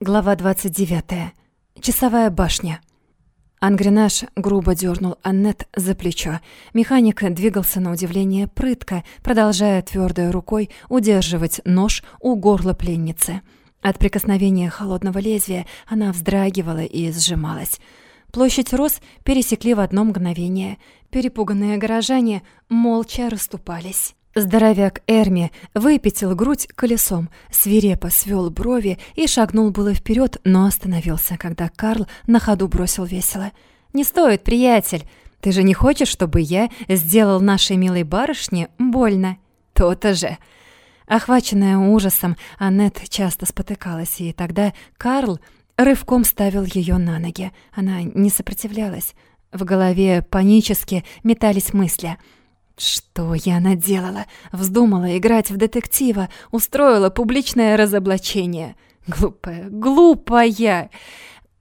Глава 29. Часовая башня. Ангренаж грубо дернул Аннет за плечо. Механик двигался на удивление прытко, продолжая твердой рукой удерживать нож у горла пленницы. От прикосновения холодного лезвия она вздрагивала и сжималась. Площадь роз пересекли в одно мгновение. Перепуганные горожане молча расступались. Здоровяк Эрми выпятил грудь колесом, свирепо свел брови и шагнул было вперед, но остановился, когда Карл на ходу бросил весело. «Не стоит, приятель! Ты же не хочешь, чтобы я сделал нашей милой барышне больно?» «То-то же!» Охваченная ужасом, Аннет часто спотыкалась, и тогда Карл рывком ставил ее на ноги. Она не сопротивлялась. В голове панически метались мысли — что я наделала? Вздумала играть в детектива, устроила публичное разоблачение. Глупая, глупая!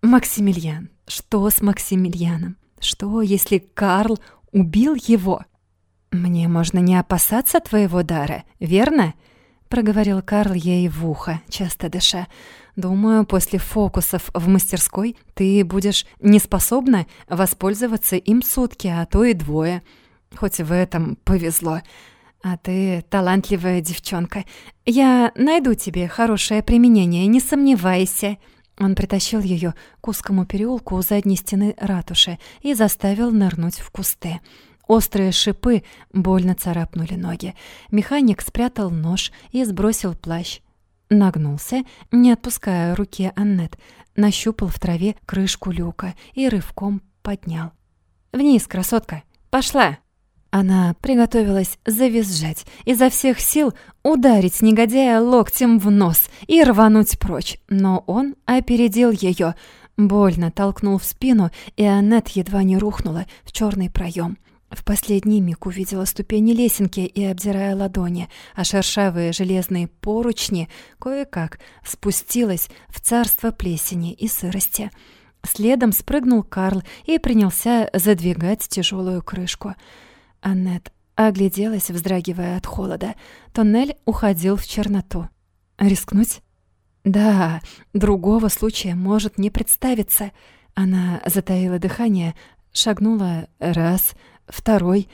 Максимилиан. Что с Максимилианом? Что, если Карл убил его? Мне можно не опасаться твоего дара, верно? проговорил Карл ей в ухо, часто дыша. Думаю, после фокусов в мастерской ты будешь неспособна воспользоваться им сутки, а то и двое. Хоть в этом повезло. А ты талантливая девчонка. Я найду тебе хорошее применение, не сомневайся. Он притащил ее к узкому переулку у задней стены ратуши и заставил нырнуть в кусты. Острые шипы больно царапнули ноги. Механик спрятал нож и сбросил плащ. Нагнулся, не отпуская руки Аннет, нащупал в траве крышку люка и рывком поднял. «Вниз, красотка! Пошла!» Она приготовилась завизжать, изо всех сил ударить негодяя локтем в нос и рвануть прочь, но он опередил ее, больно толкнул в спину, и Аннет едва не рухнула в черный проем. В последний миг увидела ступени лесенки и, обдирая ладони, а шершавые железные поручни кое-как спустилась в царство плесени и сырости. Следом спрыгнул Карл и принялся задвигать тяжелую крышку — Аннет огляделась, вздрагивая от холода. Тоннель уходил в черноту. «Рискнуть?» «Да, другого случая может не представиться». Она затаила дыхание, шагнула раз, второй,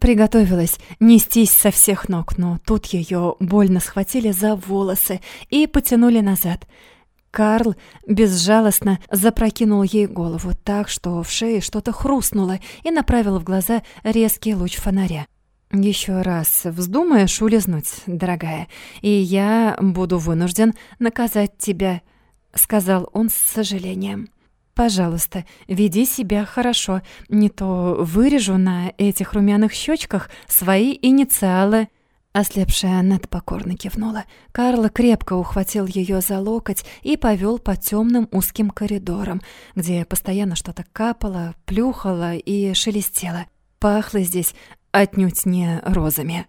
приготовилась нестись со всех ног, но тут ее больно схватили за волосы и потянули назад — Карл безжалостно запрокинул ей голову так, что в шее что-то хрустнуло и направил в глаза резкий луч фонаря. «Еще раз вздумаешь улизнуть, дорогая, и я буду вынужден наказать тебя», — сказал он с сожалением. «Пожалуйста, веди себя хорошо, не то вырежу на этих румяных щечках свои инициалы». Ослепшая Аннет покорно кивнула. Карл крепко ухватил ее за локоть и повел по темным узким коридорам, где постоянно что-то капало, плюхало и шелестело. Пахло здесь отнюдь не розами.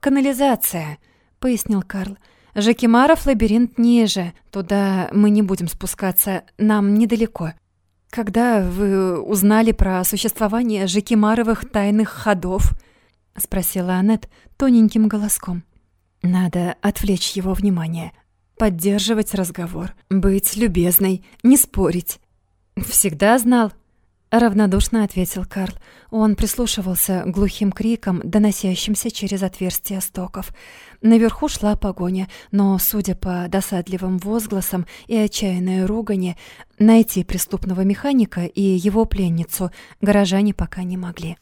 «Канализация», — пояснил Карл. «Жакимаров лабиринт ниже. Туда мы не будем спускаться, нам недалеко». «Когда вы узнали про существование Жакимаровых тайных ходов?» — спросила Аннет тоненьким голоском. «Надо отвлечь его внимание, поддерживать разговор, быть любезной, не спорить». «Всегда знал», — равнодушно ответил Карл. Он прислушивался глухим крикам, доносящимся через отверстия стоков. Наверху шла погоня, но, судя по досадливым возгласам и отчаянной ругани, найти преступного механика и его пленницу горожане пока не могли.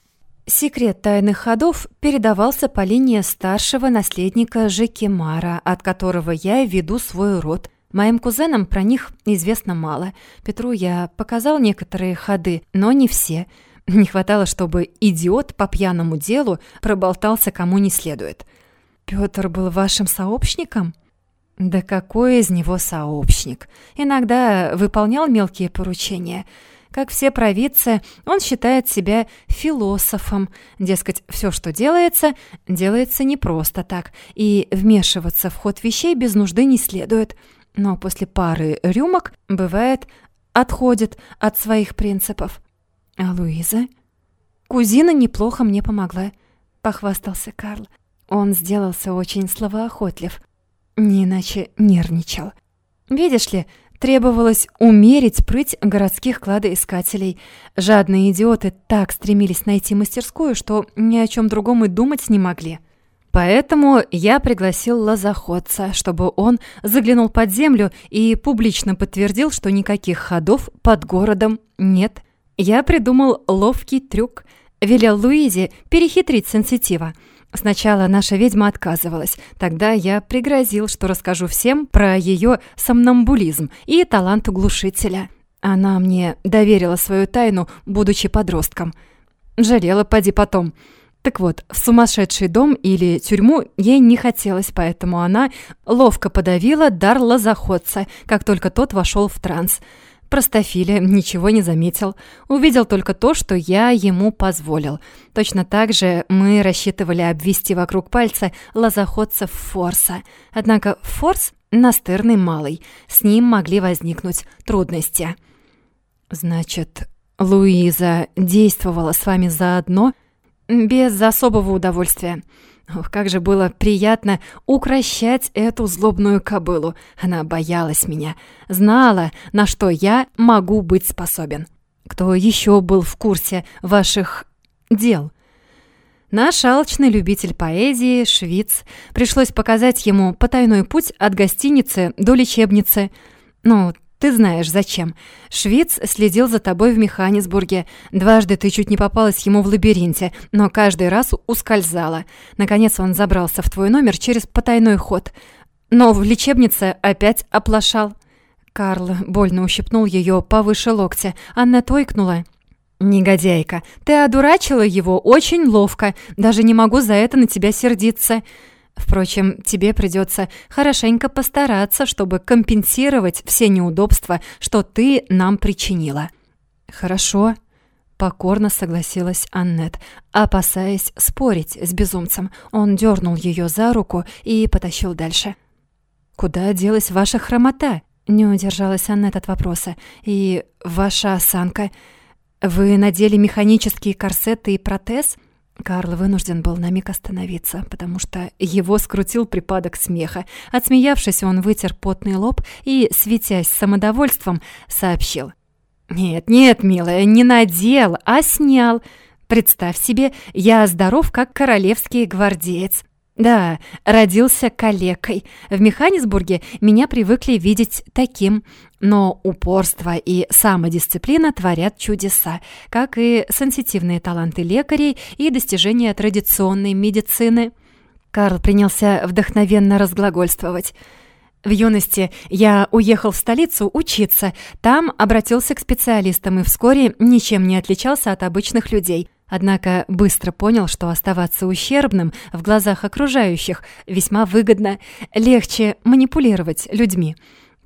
Секрет тайных ходов передавался по линии старшего наследника Жекимара, от которого я веду свой род. Моим кузенам про них известно мало. Петру я показал некоторые ходы, но не все. Не хватало, чтобы идиот по пьяному делу проболтался кому не следует. Пётр был вашим сообщником? Да какой из него сообщник? Иногда выполнял мелкие поручения – как все провидцы, он считает себя философом. Дескать, все, что делается, делается не просто так, и вмешиваться в ход вещей без нужды не следует. Но после пары рюмок, бывает, отходит от своих принципов. А Луиза? Кузина неплохо мне помогла, похвастался Карл. Он сделался очень словоохотлив, не иначе нервничал. Видишь ли, Требовалось умерить прыть городских кладоискателей. Жадные идиоты так стремились найти мастерскую, что ни о чем другом и думать не могли. Поэтому я пригласил лозоходца, чтобы он заглянул под землю и публично подтвердил, что никаких ходов под городом нет. Я придумал ловкий трюк. Велел Луизе перехитрить сенситива. Сначала наша ведьма отказывалась. Тогда я пригрозил, что расскажу всем про ее сомнамбулизм и талант глушителя. Она мне доверила свою тайну, будучи подростком. Жалела, поди потом. Так вот, в сумасшедший дом или тюрьму ей не хотелось, поэтому она ловко подавила дар лозоходца, как только тот вошел в транс. Простофиля ничего не заметил, увидел только то, что я ему позволил. Точно так же мы рассчитывали обвести вокруг пальца лозоходцев Форса. Однако Форс настырный малый, с ним могли возникнуть трудности. «Значит, Луиза действовала с вами заодно?» «Без особого удовольствия». Ох, как же было приятно укращать эту злобную кобылу. Она боялась меня, знала, на что я могу быть способен. Кто еще был в курсе ваших дел? Наш алчный любитель поэзии, швиц, пришлось показать ему потайной путь от гостиницы до лечебницы. Ну, ты знаешь, зачем. Швиц следил за тобой в Механисбурге. Дважды ты чуть не попалась ему в лабиринте, но каждый раз ускользала. Наконец он забрался в твой номер через потайной ход. Но в лечебнице опять оплошал. Карл больно ущипнул ее повыше локтя. Анна тойкнула. «Негодяйка, ты одурачила его очень ловко. Даже не могу за это на тебя сердиться». Впрочем, тебе придется хорошенько постараться, чтобы компенсировать все неудобства, что ты нам причинила». «Хорошо», — покорно согласилась Аннет, опасаясь спорить с безумцем. Он дернул ее за руку и потащил дальше. «Куда делась ваша хромота?» — не удержалась Аннет от вопроса. «И ваша осанка? Вы надели механические корсеты и протез?» Карл вынужден был на миг остановиться, потому что его скрутил припадок смеха. Отсмеявшись, он вытер потный лоб и, светясь самодовольством, сообщил. «Нет, нет, милая, не надел, а снял. Представь себе, я здоров, как королевский гвардеец. Да, родился калекой. В Механисбурге меня привыкли видеть таким, но упорство и самодисциплина творят чудеса, как и сенситивные таланты лекарей и достижения традиционной медицины. Карл принялся вдохновенно разглагольствовать. В юности я уехал в столицу учиться, там обратился к специалистам и вскоре ничем не отличался от обычных людей – Однако быстро понял, что оставаться ущербным в глазах окружающих весьма выгодно, легче манипулировать людьми.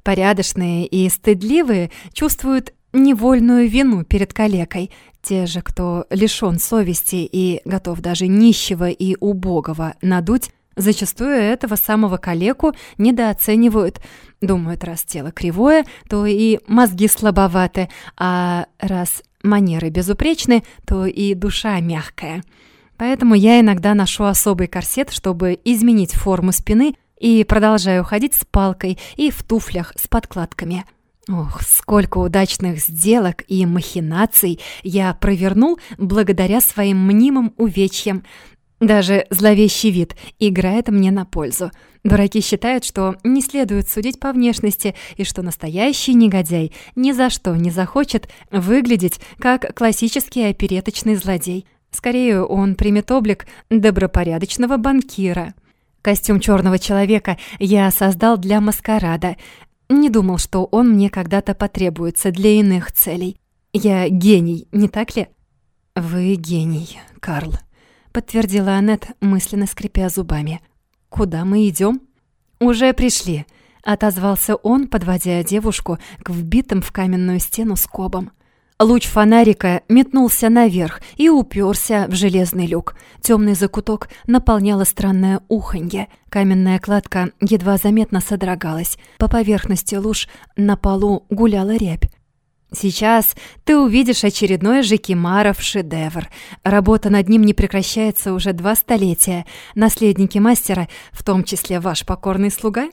Порядочные и стыдливые чувствуют невольную вину перед калекой. Те же, кто лишён совести и готов даже нищего и убогого надуть, зачастую этого самого калеку недооценивают. Думают, раз тело кривое, то и мозги слабоваты, а раз манеры безупречны, то и душа мягкая. Поэтому я иногда ношу особый корсет, чтобы изменить форму спины и продолжаю ходить с палкой и в туфлях с подкладками. Ох, сколько удачных сделок и махинаций я провернул благодаря своим мнимым увечьям. Даже зловещий вид играет мне на пользу. Дураки считают, что не следует судить по внешности и что настоящий негодяй ни за что не захочет выглядеть как классический опереточный злодей. Скорее, он примет облик добропорядочного банкира. Костюм черного человека я создал для маскарада. Не думал, что он мне когда-то потребуется для иных целей. Я гений, не так ли? Вы гений, Карл подтвердила Аннет, мысленно скрипя зубами. «Куда мы идем? «Уже пришли», — отозвался он, подводя девушку к вбитым в каменную стену скобам. Луч фонарика метнулся наверх и уперся в железный люк. Темный закуток наполняло странное уханье. Каменная кладка едва заметно содрогалась. По поверхности луж на полу гуляла рябь. Сейчас ты увидишь очередной Жекимаров шедевр. Работа над ним не прекращается уже два столетия. Наследники мастера, в том числе ваш покорный слуга,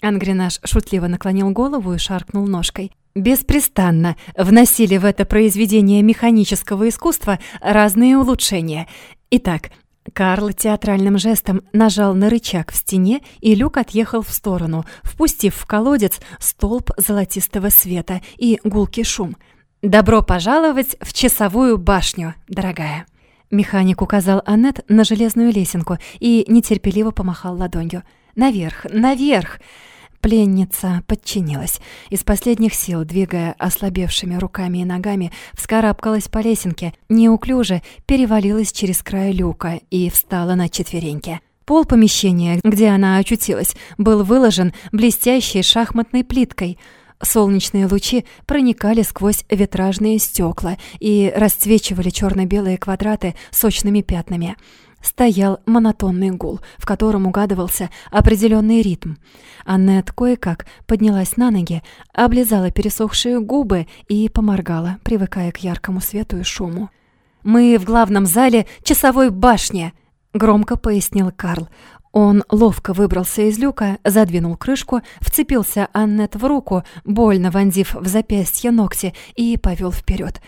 Ангренаж шутливо наклонил голову и шаркнул ножкой. Беспрестанно вносили в это произведение механического искусства разные улучшения. Итак, Карл театральным жестом нажал на рычаг в стене, и люк отъехал в сторону, впустив в колодец столб золотистого света и гулкий шум. «Добро пожаловать в часовую башню, дорогая!» Механик указал Аннет на железную лесенку и нетерпеливо помахал ладонью. «Наверх, наверх!» Пленница подчинилась. Из последних сил, двигая ослабевшими руками и ногами, вскарабкалась по лесенке, неуклюже перевалилась через край люка и встала на четвереньки. Пол помещения, где она очутилась, был выложен блестящей шахматной плиткой. Солнечные лучи проникали сквозь витражные стекла и расцвечивали черно белые квадраты сочными пятнами стоял монотонный гул, в котором угадывался определенный ритм. Аннет кое-как поднялась на ноги, облизала пересохшие губы и поморгала, привыкая к яркому свету и шуму. «Мы в главном зале часовой башни», — громко пояснил Карл. Он ловко выбрался из люка, задвинул крышку, вцепился Аннет в руку, больно вонзив в запястье ногти, и повел вперед.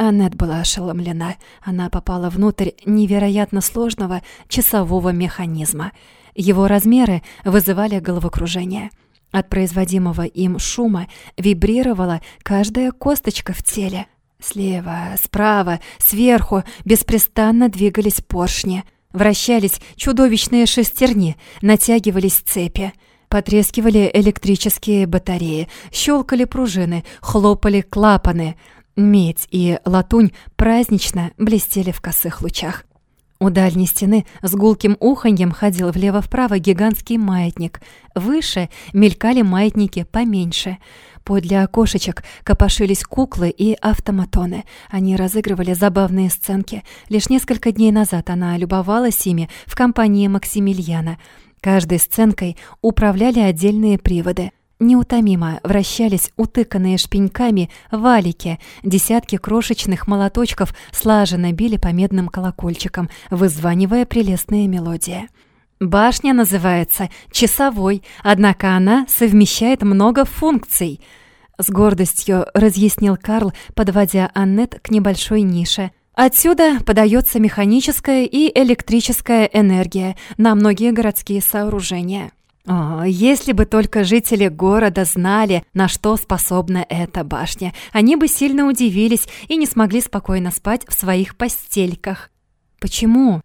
Аннет была ошеломлена. Она попала внутрь невероятно сложного часового механизма. Его размеры вызывали головокружение. От производимого им шума вибрировала каждая косточка в теле. Слева, справа, сверху беспрестанно двигались поршни. Вращались чудовищные шестерни, натягивались цепи. Потрескивали электрические батареи, щелкали пружины, хлопали клапаны — Медь и латунь празднично блестели в косых лучах. У дальней стены с гулким уханьем ходил влево-вправо гигантский маятник. Выше мелькали маятники поменьше. Подле окошечек копошились куклы и автоматоны. Они разыгрывали забавные сценки. Лишь несколько дней назад она любовалась ими в компании Максимилиана. Каждой сценкой управляли отдельные приводы — Неутомимо вращались утыканные шпеньками валики, десятки крошечных молоточков слаженно били по медным колокольчикам, вызванивая прелестные мелодии. Башня называется «Часовой», однако она совмещает много функций. С гордостью разъяснил Карл, подводя Аннет к небольшой нише. Отсюда подается механическая и электрическая энергия на многие городские сооружения. О, если бы только жители города знали, на что способна эта башня, они бы сильно удивились и не смогли спокойно спать в своих постельках. Почему?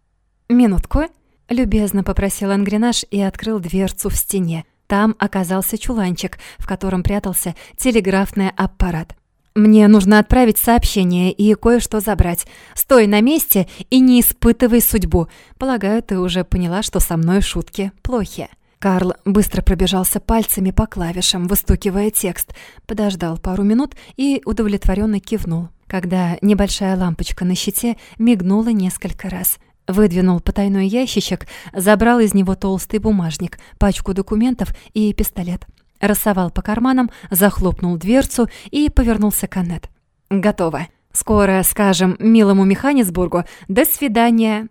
Минутку, любезно попросил Ангренаж и открыл дверцу в стене. Там оказался чуланчик, в котором прятался телеграфный аппарат. Мне нужно отправить сообщение и кое-что забрать. Стой на месте и не испытывай судьбу. Полагаю, ты уже поняла, что со мной шутки плохи. Карл быстро пробежался пальцами по клавишам, выстукивая текст, подождал пару минут и удовлетворенно кивнул, когда небольшая лампочка на щите мигнула несколько раз. Выдвинул потайной ящичек, забрал из него толстый бумажник, пачку документов и пистолет. Рассовал по карманам, захлопнул дверцу и повернулся к Аннет. «Готово. Скоро скажем милому Механисбургу «до свидания».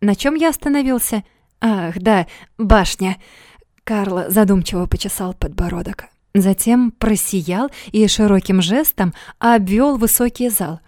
На чем я остановился?» «Ах, да, башня!» Карл задумчиво почесал подбородок. Затем просиял и широким жестом обвел высокий зал.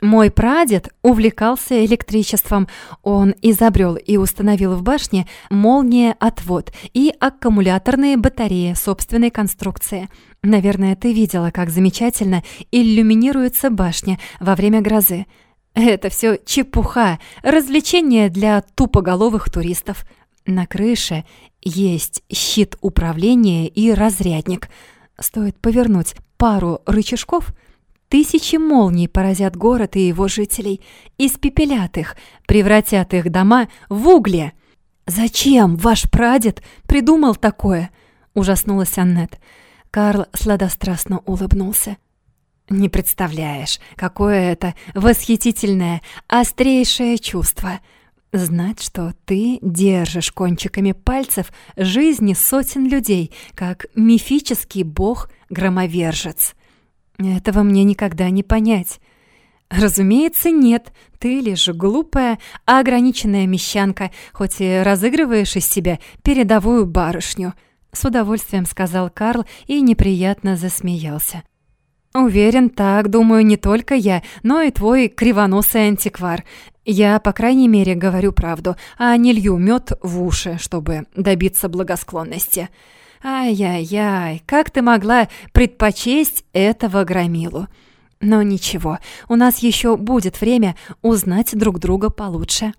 Мой прадед увлекался электричеством. Он изобрел и установил в башне молния-отвод и аккумуляторные батареи собственной конструкции. Наверное, ты видела, как замечательно иллюминируется башня во время грозы. Это все чепуха, развлечение для тупоголовых туристов. На крыше есть щит управления и разрядник. Стоит повернуть пару рычажков, тысячи молний поразят город и его жителей, испепелят их, превратят их дома в угли. «Зачем ваш прадед придумал такое?» — ужаснулась Аннет. Карл сладострастно улыбнулся. «Не представляешь, какое это восхитительное, острейшее чувство!» Знать, что ты держишь кончиками пальцев жизни сотен людей, как мифический бог-громовержец. Этого мне никогда не понять. Разумеется, нет. Ты лишь глупая, ограниченная мещанка, хоть и разыгрываешь из себя передовую барышню. С удовольствием сказал Карл и неприятно засмеялся. «Уверен, так думаю не только я, но и твой кривоносый антиквар. Я, по крайней мере, говорю правду, а не лью мед в уши, чтобы добиться благосклонности. Ай-яй-яй, как ты могла предпочесть этого громилу? Но ничего, у нас еще будет время узнать друг друга получше».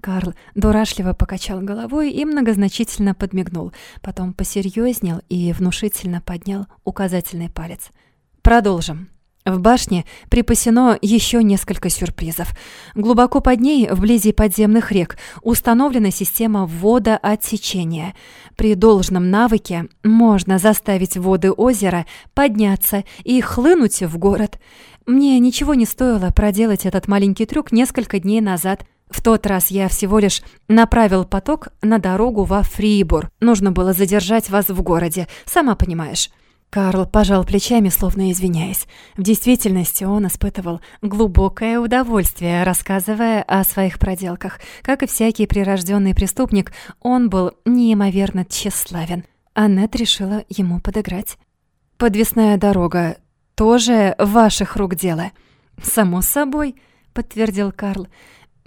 Карл дурашливо покачал головой и многозначительно подмигнул, потом посерьезнел и внушительно поднял указательный палец. «Продолжим». В башне припасено еще несколько сюрпризов. Глубоко под ней, вблизи подземных рек, установлена система водоотсечения. При должном навыке можно заставить воды озера подняться и хлынуть в город. Мне ничего не стоило проделать этот маленький трюк несколько дней назад. В тот раз я всего лишь направил поток на дорогу во Фрибур. Нужно было задержать вас в городе, сама понимаешь. Карл пожал плечами, словно извиняясь. В действительности он испытывал глубокое удовольствие, рассказывая о своих проделках. Как и всякий прирожденный преступник, он был неимоверно тщеславен. Аннет решила ему подыграть. «Подвесная дорога тоже ваших рук дело?» «Само собой», — подтвердил Карл.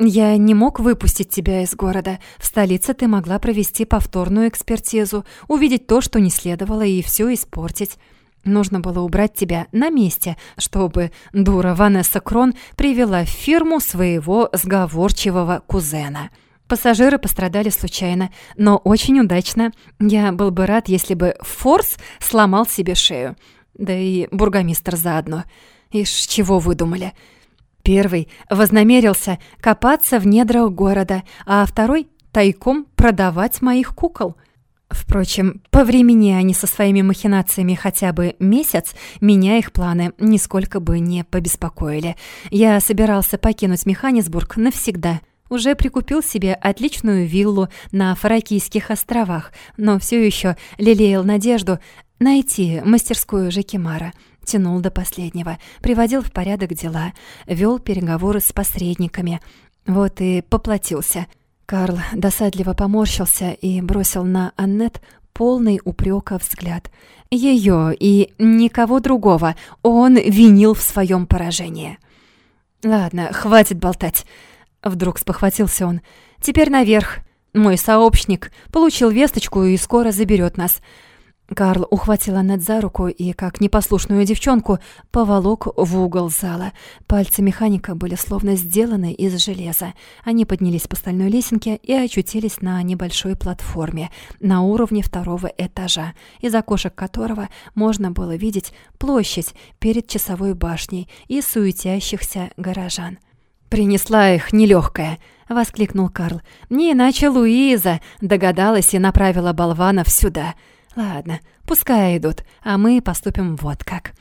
«Я не мог выпустить тебя из города. В столице ты могла провести повторную экспертизу, увидеть то, что не следовало, и все испортить. Нужно было убрать тебя на месте, чтобы дура Ванесса Крон привела в фирму своего сговорчивого кузена». Пассажиры пострадали случайно, но очень удачно. Я был бы рад, если бы Форс сломал себе шею. Да и бургомистр заодно. Ишь, чего выдумали? Первый вознамерился копаться в недрах города, а второй — тайком продавать моих кукол. Впрочем, по времени они со своими махинациями хотя бы месяц, меня их планы нисколько бы не побеспокоили. Я собирался покинуть Механисбург навсегда. Уже прикупил себе отличную виллу на Фаракийских островах, но все еще лелеял надежду найти мастерскую Жекимара — Тянул до последнего, приводил в порядок дела, вел переговоры с посредниками. Вот и поплатился. Карл досадливо поморщился и бросил на Аннет полный упрека взгляд. Ее и никого другого он винил в своем поражении. «Ладно, хватит болтать», — вдруг спохватился он. «Теперь наверх. Мой сообщник получил весточку и скоро заберет нас. Карл ухватил Аннет за руку и, как непослушную девчонку, поволок в угол зала. Пальцы механика были словно сделаны из железа. Они поднялись по стальной лесенке и очутились на небольшой платформе на уровне второго этажа, из окошек которого можно было видеть площадь перед часовой башней и суетящихся горожан. «Принесла их нелегкая», — воскликнул Карл. «Не иначе Луиза догадалась и направила болванов сюда». «Ладно, пускай идут, а мы поступим вот как».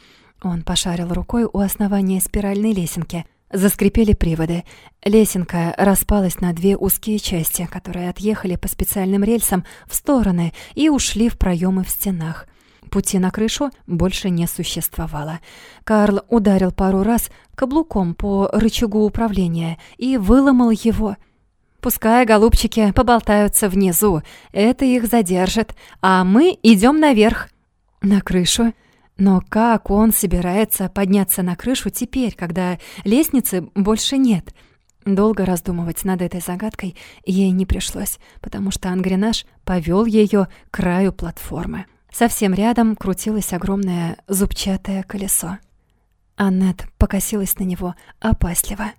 Он пошарил рукой у основания спиральной лесенки. Заскрипели приводы. Лесенка распалась на две узкие части, которые отъехали по специальным рельсам в стороны и ушли в проемы в стенах. Пути на крышу больше не существовало. Карл ударил пару раз каблуком по рычагу управления и выломал его — Пускай голубчики поболтаются внизу, это их задержит, а мы идем наверх. На крышу? Но как он собирается подняться на крышу теперь, когда лестницы больше нет? Долго раздумывать над этой загадкой ей не пришлось, потому что Ангренаж повел ее к краю платформы. Совсем рядом крутилось огромное зубчатое колесо. Аннет покосилась на него опасливо.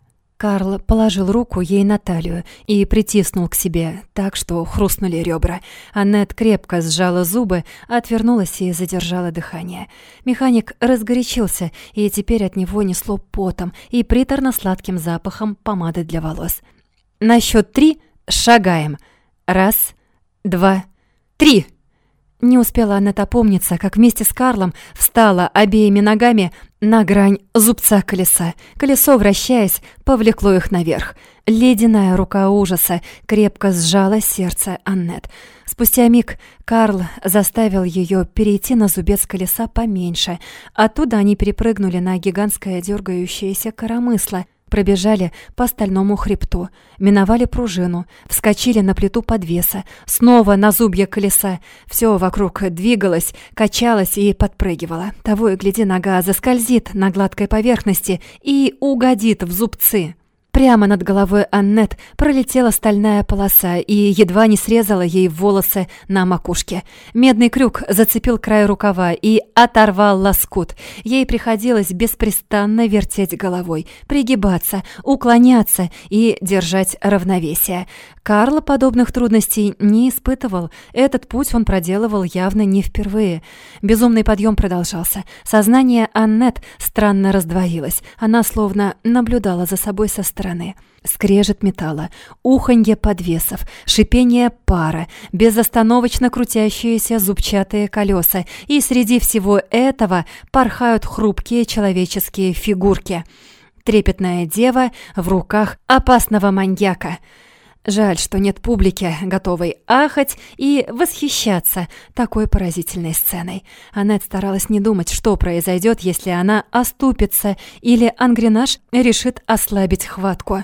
Карл положил руку ей на талию и притиснул к себе, так что хрустнули ребра. Аннет крепко сжала зубы, отвернулась и задержала дыхание. Механик разгорячился, и теперь от него несло потом и приторно-сладким запахом помады для волос. «На счет три шагаем. Раз, два, три!» Не успела она опомниться, как вместе с Карлом встала обеими ногами на грань зубца колеса. Колесо, вращаясь, повлекло их наверх. Ледяная рука ужаса крепко сжала сердце Аннет. Спустя миг Карл заставил ее перейти на зубец колеса поменьше. Оттуда они перепрыгнули на гигантское дергающееся коромысло, пробежали по стальному хребту, миновали пружину, вскочили на плиту подвеса, снова на зубья колеса. Все вокруг двигалось, качалось и подпрыгивало. Того и гляди, нога заскользит на гладкой поверхности и угодит в зубцы. Прямо над головой Аннет пролетела стальная полоса и едва не срезала ей волосы на макушке. Медный крюк зацепил край рукава и оторвал лоскут. Ей приходилось беспрестанно вертеть головой, пригибаться, уклоняться и держать равновесие. Карл подобных трудностей не испытывал. Этот путь он проделывал явно не впервые. Безумный подъем продолжался. Сознание Аннет странно раздвоилось. Она словно наблюдала за собой со стороны. Скрежет металла, уханье подвесов, шипение пара, безостановочно крутящиеся зубчатые колеса, и среди всего этого порхают хрупкие человеческие фигурки. Трепетная дева в руках опасного маньяка — Жаль, что нет публики, готовой ахать и восхищаться такой поразительной сценой. Аннет старалась не думать, что произойдет, если она оступится или Ангренаж решит ослабить хватку.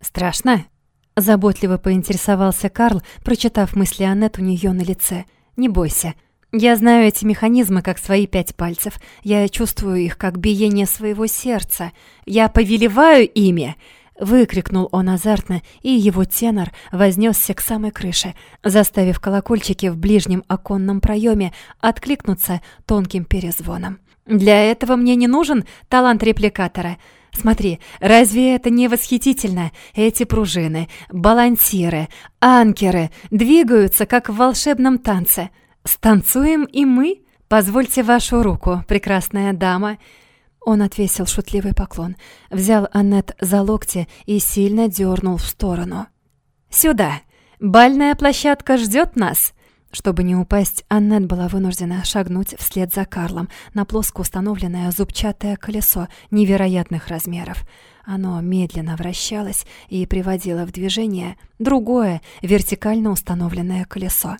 «Страшно?» – заботливо поинтересовался Карл, прочитав мысли Аннет у нее на лице. «Не бойся. Я знаю эти механизмы как свои пять пальцев. Я чувствую их как биение своего сердца. Я повелеваю ими!» Выкрикнул он азартно, и его тенор вознесся к самой крыше, заставив колокольчики в ближнем оконном проеме откликнуться тонким перезвоном. «Для этого мне не нужен талант репликатора. Смотри, разве это не восхитительно? Эти пружины, балансиры, анкеры двигаются, как в волшебном танце. Станцуем и мы? Позвольте вашу руку, прекрасная дама». Он отвесил шутливый поклон, взял Аннет за локти и сильно дернул в сторону. «Сюда! Бальная площадка ждет нас!» Чтобы не упасть, Аннет была вынуждена шагнуть вслед за Карлом на плоско установленное зубчатое колесо невероятных размеров. Оно медленно вращалось и приводило в движение другое вертикально установленное колесо.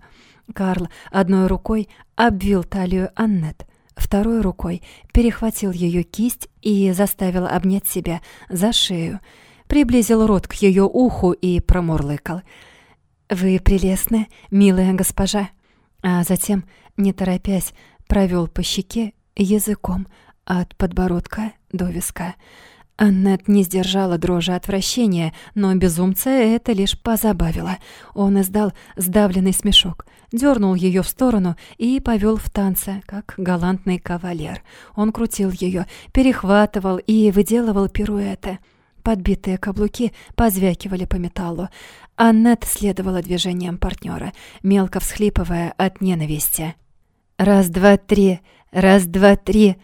Карл одной рукой обвил талию Аннет, Второй рукой перехватил ее кисть и заставил обнять себя за шею. Приблизил рот к ее уху и промурлыкал. «Вы прелестны, милая госпожа!» А затем, не торопясь, провел по щеке языком от подбородка до виска. Аннет не сдержала дрожи отвращения, но безумца это лишь позабавило. Он издал сдавленный смешок, дернул ее в сторону и повел в танце, как галантный кавалер. Он крутил ее, перехватывал и выделывал пируэты. Подбитые каблуки позвякивали по металлу. Аннет следовала движениям партнера, мелко всхлипывая от ненависти. «Раз, два, три! Раз, два, три!»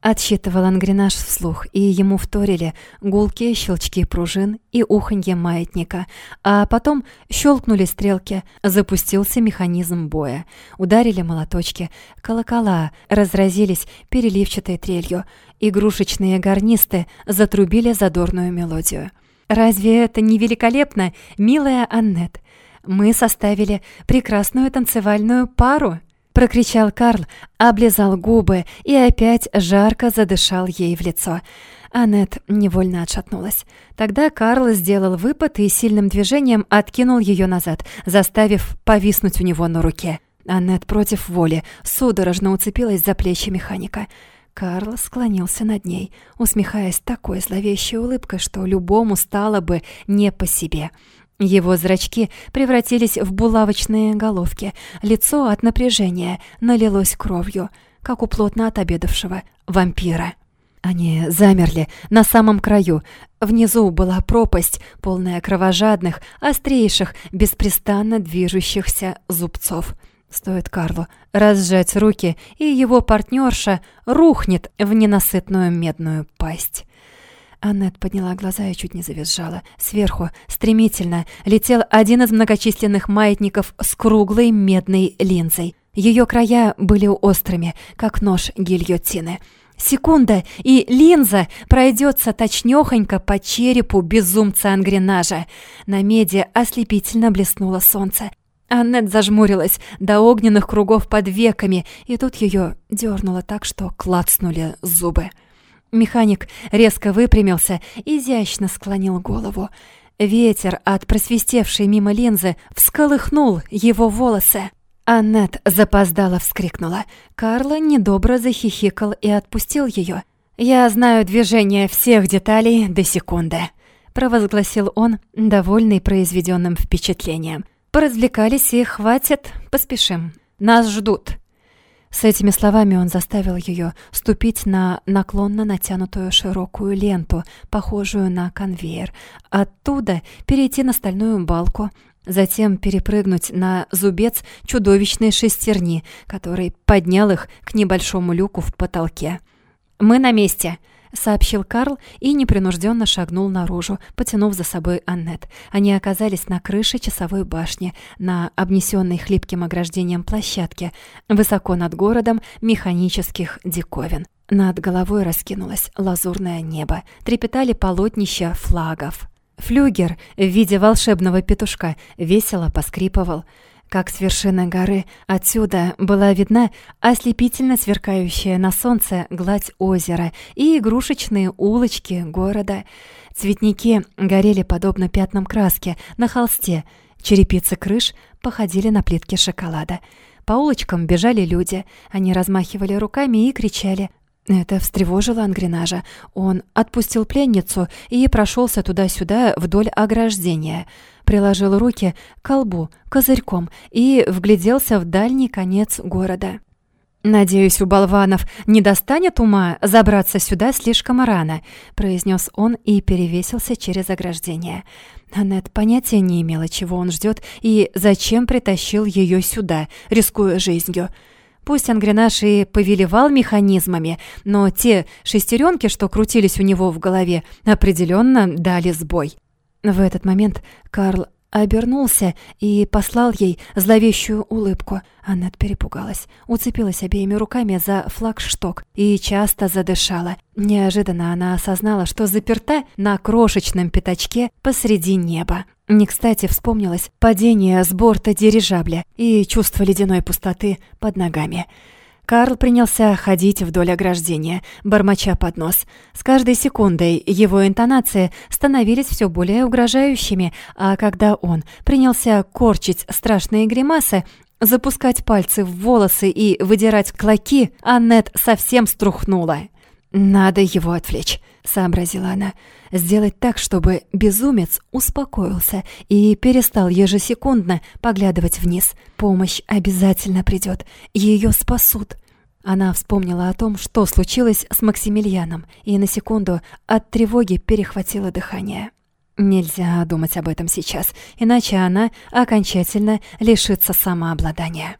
Отсчитывал ангренаж вслух, и ему вторили гулкие щелчки пружин и уханье маятника, а потом щелкнули стрелки, запустился механизм боя. Ударили молоточки, колокола разразились переливчатой трелью, игрушечные гарнисты затрубили задорную мелодию. «Разве это не великолепно, милая Аннет? Мы составили прекрасную танцевальную пару!» Прокричал Карл, облизал губы и опять жарко задышал ей в лицо. Аннет невольно отшатнулась. Тогда Карл сделал выпад и сильным движением откинул ее назад, заставив повиснуть у него на руке. Аннет против воли судорожно уцепилась за плечи механика. Карл склонился над ней, усмехаясь такой зловещей улыбкой, что любому стало бы не по себе. Его зрачки превратились в булавочные головки, лицо от напряжения налилось кровью, как у плотно отобедавшего вампира. Они замерли на самом краю. Внизу была пропасть, полная кровожадных, острейших, беспрестанно движущихся зубцов. Стоит Карлу разжать руки, и его партнерша рухнет в ненасытную медную пасть. Аннет подняла глаза и чуть не завизжала. Сверху, стремительно, летел один из многочисленных маятников с круглой медной линзой. Ее края были острыми, как нож гильотины. Секунда, и линза пройдется точнёхонько по черепу безумца ангренажа. На меди ослепительно блеснуло солнце. Аннет зажмурилась до огненных кругов под веками, и тут ее дернуло так, что клацнули зубы. Механик резко выпрямился, изящно склонил голову. Ветер от просвистевшей мимо линзы всколыхнул его волосы. Аннет запоздало вскрикнула. Карла недобро захихикал и отпустил ее. «Я знаю движение всех деталей до секунды», — провозгласил он, довольный произведенным впечатлением. «Поразвлекались и хватит, поспешим. Нас ждут». С этими словами он заставил ее ступить на наклонно натянутую широкую ленту, похожую на конвейер, оттуда перейти на стальную балку, затем перепрыгнуть на зубец чудовищной шестерни, который поднял их к небольшому люку в потолке. «Мы на месте!» — сообщил Карл и непринужденно шагнул наружу, потянув за собой Аннет. Они оказались на крыше часовой башни, на обнесенной хлипким ограждением площадке, высоко над городом механических диковин. Над головой раскинулось лазурное небо, трепетали полотнища флагов. Флюгер в виде волшебного петушка весело поскрипывал — как с вершины горы. Отсюда была видна ослепительно сверкающая на солнце гладь озера и игрушечные улочки города. Цветники горели подобно пятнам краски на холсте. Черепицы крыш походили на плитки шоколада. По улочкам бежали люди. Они размахивали руками и кричали это встревожило Ангренажа. Он отпустил пленницу и прошелся туда-сюда вдоль ограждения, приложил руки к колбу козырьком и вгляделся в дальний конец города. «Надеюсь, у болванов не достанет ума забраться сюда слишком рано», произнес он и перевесился через ограждение. Аннет понятия не имела, чего он ждет и зачем притащил ее сюда, рискуя жизнью. Пусть Ангренаж и повелевал механизмами, но те шестеренки, что крутились у него в голове, определенно дали сбой. В этот момент Карл обернулся и послал ей зловещую улыбку. Аннет перепугалась, уцепилась обеими руками за флагшток и часто задышала. Неожиданно она осознала, что заперта на крошечном пятачке посреди неба. Не кстати вспомнилось падение с борта дирижабля и чувство ледяной пустоты под ногами. Карл принялся ходить вдоль ограждения, бормоча под нос. С каждой секундой его интонации становились все более угрожающими, а когда он принялся корчить страшные гримасы, запускать пальцы в волосы и выдирать клоки, Аннет совсем струхнула. «Надо его отвлечь», — сообразила она. «Сделать так, чтобы безумец успокоился и перестал ежесекундно поглядывать вниз. Помощь обязательно придет. Ее спасут». Она вспомнила о том, что случилось с Максимилианом, и на секунду от тревоги перехватило дыхание. Нельзя думать об этом сейчас, иначе она окончательно лишится самообладания.